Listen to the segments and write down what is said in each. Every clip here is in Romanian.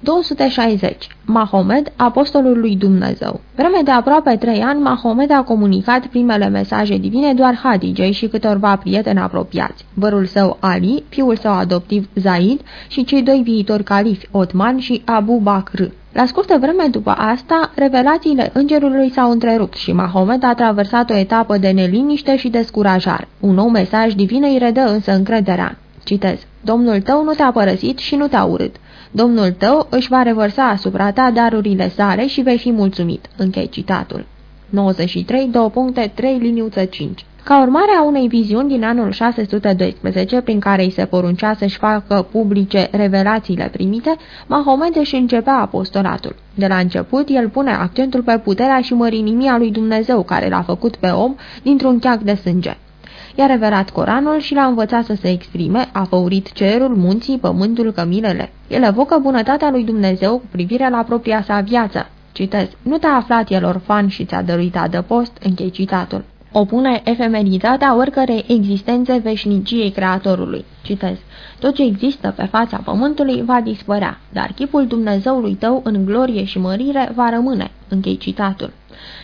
260. Mahomed, apostolul lui Dumnezeu Vreme de aproape trei ani, Mahomed a comunicat primele mesaje divine doar Hadijei și câtorva prieteni apropiați. Vărul său Ali, fiul său adoptiv Zaid și cei doi viitori califi, Otman și Abu Bakr. La scurtă vreme după asta, revelațiile îngerului s-au întrerupt și Mahomed a traversat o etapă de neliniște și descurajare. Un nou mesaj divin îi redă însă încrederea. Citez. Domnul tău nu te-a părăsit și nu te-a urât. Domnul tău își va revărsa asupra ta darurile sale și vei fi mulțumit. Închei citatul. 93, 2.3, liniuță 5 ca urmare a unei viziuni din anul 612, prin care îi se poruncea să-și facă publice revelațiile primite, Mahomed își începea apostolatul. De la început, el pune accentul pe puterea și mărinimia lui Dumnezeu, care l-a făcut pe om dintr-un cheac de sânge. I-a revelat Coranul și l-a învățat să se exprime, a făurit cerul, munții, pământul, cămilele. El evocă bunătatea lui Dumnezeu cu privire la propria sa viață. Citez, nu te-a aflat el orfan și ți-a dăruit adăpost, închei citatul. Opune efemeritatea oricărei existențe veșniciei Creatorului. Citez, tot ce există pe fața pământului va dispărea, dar chipul Dumnezeului tău în glorie și mărire va rămâne. Închei citatul.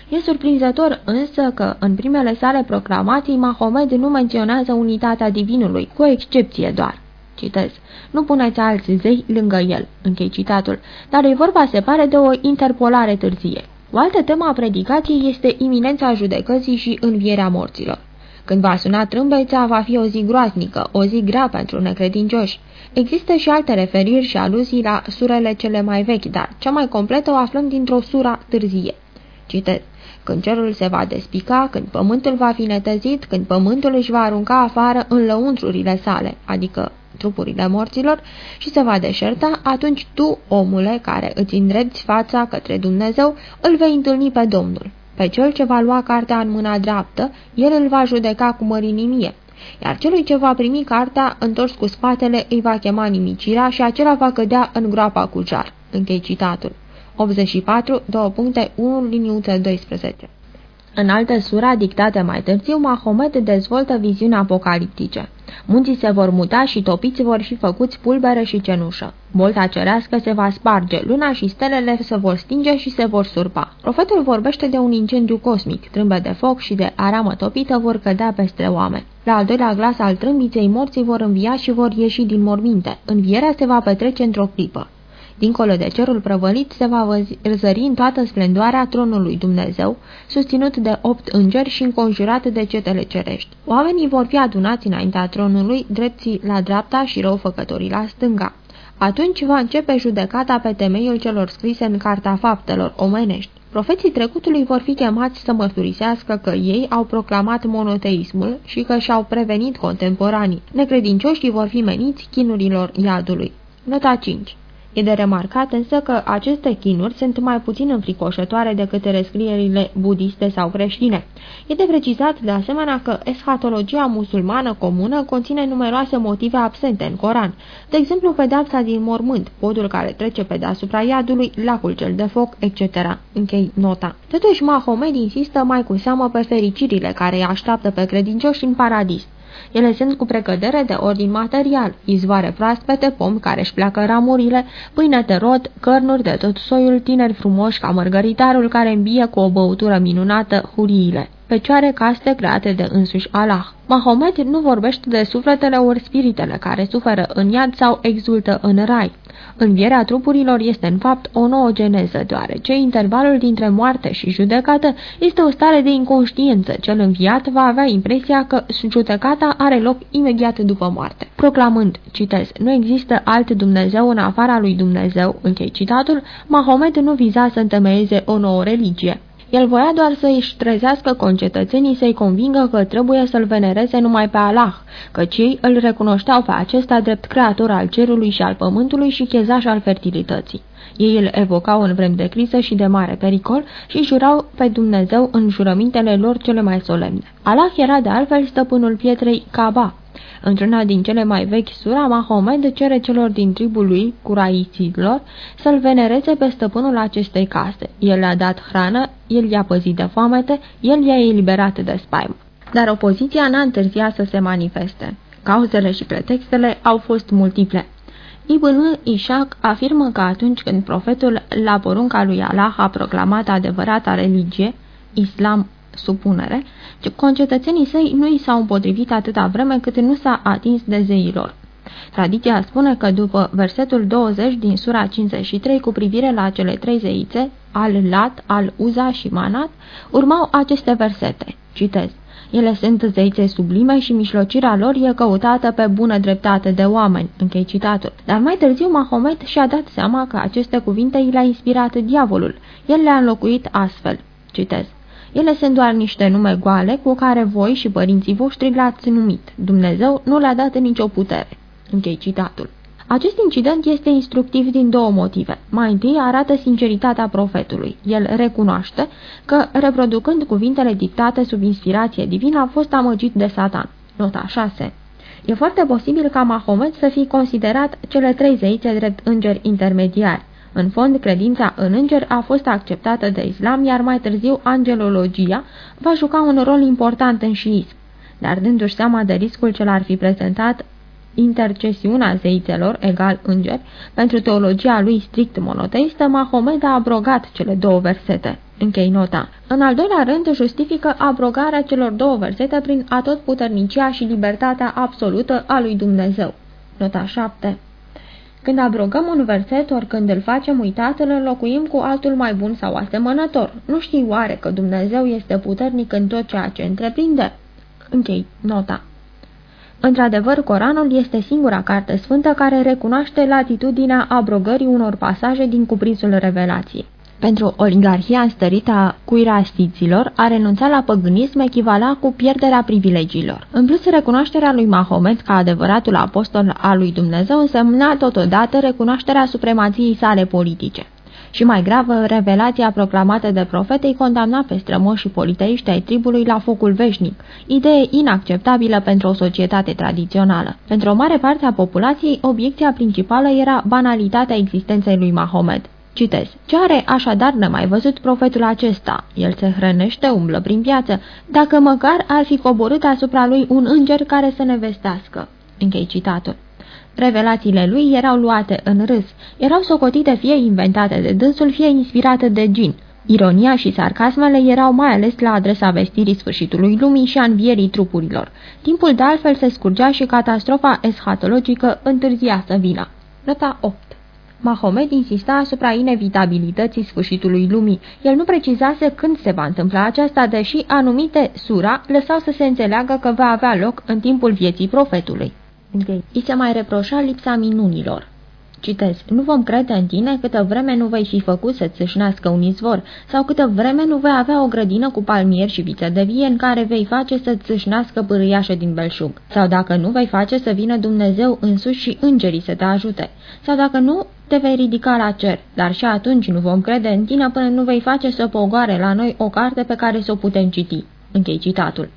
E surprinzător însă că, în primele sale proclamații, Mahomed nu menționează unitatea divinului, cu o excepție doar. Citez. Nu puneți alți zei lângă el, închei citatul, dar e vorba, se pare, de o interpolare târzie. O altă temă a predicației este iminența judecății și învierea morților. Când va suna trâmbeța, va fi o zi groaznică, o zi grea pentru necredincioși. Există și alte referiri și aluzii la surele cele mai vechi, dar cea mai completă o aflăm dintr-o sura târzie. Citez când cerul se va despica, când pământul va fi netezit, când pământul își va arunca afară în lăuntrurile sale, adică trupurile morților, și se va deșerta, atunci tu, omule, care îți îndrepți fața către Dumnezeu, îl vei întâlni pe Domnul. Pe cel ce va lua cartea în mâna dreaptă, el îl va judeca cu mărinimie, iar celui ce va primi cartea, întors cu spatele, îi va chema nimicirea și acela va cădea în groapa cu jar. Închei citatul. 84, 2.1, liniuță 12. În altă sura, dictată mai târziu, Mahomet dezvoltă viziuni apocaliptice. Munții se vor muta și topiți vor fi făcuți pulbere și cenușă. Bolta cerească se va sparge, luna și stelele se vor stinge și se vor surpa. Profetul vorbește de un incendiu cosmic, trâmbe de foc și de aramă topită vor cădea peste oameni. La al doilea glas al trâmbiței morții vor învia și vor ieși din morminte. Învierea se va petrece într-o clipă. Dincolo de cerul prăvălit se va văzări în toată splendoarea tronului Dumnezeu, susținut de opt îngeri și înconjurat de cetele cerești. Oamenii vor fi adunați înaintea tronului, drepții la dreapta și răufăcătorii la stânga. Atunci va începe judecata pe temeiul celor scrise în Carta Faptelor omenești. Profeții trecutului vor fi chemați să mărturisească că ei au proclamat monoteismul și că și-au prevenit contemporanii. Necredincioșii vor fi meniți chinurilor iadului. Nota 5 E de remarcat însă că aceste chinuri sunt mai puțin înfricoșătoare decât rescrierile budiste sau creștine. E de precizat de asemenea că eschatologia musulmană comună conține numeroase motive absente în Coran, de exemplu pedapsa din mormânt, podul care trece pe deasupra iadului, lacul cel de foc, etc. Închei nota. Totuși, Mahomed insistă mai cu seamă pe fericirile care îi așteaptă pe credincioși în paradis. Ele sunt cu precădere de ordin material, izvoare proaspete, pomi care își pleacă ramurile, pâine de rot, cărnuri de tot soiul, tineri frumoși ca mărgăritarul care îmbie cu o băutură minunată huriile fecioare caste create de însuși Allah. Mahomet nu vorbește de sufletele ori spiritele care suferă în iad sau exultă în rai. Învierea trupurilor este în fapt o nouă geneză, deoarece intervalul dintre moarte și judecată este o stare de inconștiență. Cel înviat va avea impresia că judecata are loc imediat după moarte. Proclamând, citez, nu există alt Dumnezeu în afara lui Dumnezeu, închei citatul, Mahomet nu viza să întemeieze o nouă religie. El voia doar să își ștrezească concetățenii să-i convingă că trebuie să-l venereze numai pe Allah, căci ei îl recunoșteau pe acesta drept creator al cerului și al pământului și chezaș al fertilității. Ei îl evocau în vrem de criză și de mare pericol și jurau pe Dumnezeu în jurămintele lor cele mai solemne. Allah era de altfel stăpânul pietrei Kaaba, Într-una din cele mai vechi sura, Mahomed cere celor din tribul lui, curaiților, să-l venereze pe stăpânul acestei case. El le-a dat hrană, el i-a păzit de foamete, el i-a eliberat de spaimă. Dar opoziția n-a întârziat să se manifeste. Cauzele și pretextele au fost multiple. Ibn Ishaq afirmă că atunci când profetul la porunca lui Allah a proclamat adevărata religie, islam supunere, concetățenii săi nu i s-au împotrivit atâta vreme cât nu s-a atins de zeilor. Tradiția spune că după versetul 20 din sura 53 cu privire la cele trei zeițe, al-Lat, al-Uza și Manat, urmau aceste versete. Citez. Ele sunt zeițe sublime și mișlocirea lor e căutată pe bună dreptate de oameni. Închei citatul. Dar mai târziu Mahomet și-a dat seama că aceste cuvinte i le-a inspirat diavolul. El le-a înlocuit astfel. Citez. Ele sunt doar niște nume goale cu care voi și părinții voștri le-ați numit. Dumnezeu nu le-a dat nicio putere. Închei citatul. Acest incident este instructiv din două motive. Mai întâi arată sinceritatea profetului. El recunoaște că, reproducând cuvintele dictate sub inspirație divină, a fost amăgit de Satan. Nota 6 E foarte posibil ca Mahomet să fi considerat cele trei zeițe drept îngeri intermediari. În fond, credința în înger a fost acceptată de islam, iar mai târziu angelologia va juca un rol important în șiism. Dar dându-și seama de riscul ce l-ar fi prezentat intercesiunea zeițelor, egal înger, pentru teologia lui strict monoteistă, Mahomed a abrogat cele două versete. Închei nota. În al doilea rând, justifică abrogarea celor două versete prin atotputernicia și libertatea absolută a lui Dumnezeu. Nota 7 când abrogăm un verset, ori când îl facem uitat, îl înlocuim cu altul mai bun sau asemănător. Nu știi oare că Dumnezeu este puternic în tot ceea ce întreprinde? Închei nota. Într-adevăr, Coranul este singura carte sfântă care recunoaște latitudinea abrogării unor pasaje din cuprinsul revelației. Pentru oligarhia înstărită a cuirastiților, a renunța la păgânism echivala cu pierderea privilegiilor. În plus, recunoașterea lui Mahomet ca adevăratul apostol al lui Dumnezeu însemna totodată recunoașterea supremației sale politice. Și mai gravă, revelația proclamată de profet îi condamna pe strămoși politeiști ai tribului la focul veșnic, idee inacceptabilă pentru o societate tradițională. Pentru o mare parte a populației, obiecția principală era banalitatea existenței lui Mahomet. Citez. Ce are așadar nemai văzut profetul acesta? El se hrănește, umblă prin viață, dacă măcar ar fi coborât asupra lui un înger care să ne vestească. Închei citatul. Revelațiile lui erau luate în râs, erau socotite fie inventate de dânsul, fie inspirate de gin. Ironia și sarcasmele erau mai ales la adresa vestirii sfârșitului lumii și a învierii trupurilor. Timpul de altfel se scurgea și catastrofa eschatologică întârzia să vină. Nota 8 Mahomet insista asupra inevitabilității sfârșitului lumii. El nu precizase când se va întâmpla aceasta, deși anumite sura lăsau să se înțeleagă că va avea loc în timpul vieții profetului. I se mai reproșa lipsa minunilor. Citez, nu vom crede în tine câtă vreme nu vei fi făcut să-ți țâșnească un izvor, sau câtă vreme nu vei avea o grădină cu palmieri și viță de vie în care vei face să-ți țâșnească pârâiașă din belșug, sau dacă nu vei face să vină Dumnezeu însuși și îngerii să te ajute, sau dacă nu te vei ridica la cer, dar și atunci nu vom crede în tine până nu vei face să pogoare la noi o carte pe care să o putem citi. Închei citatul.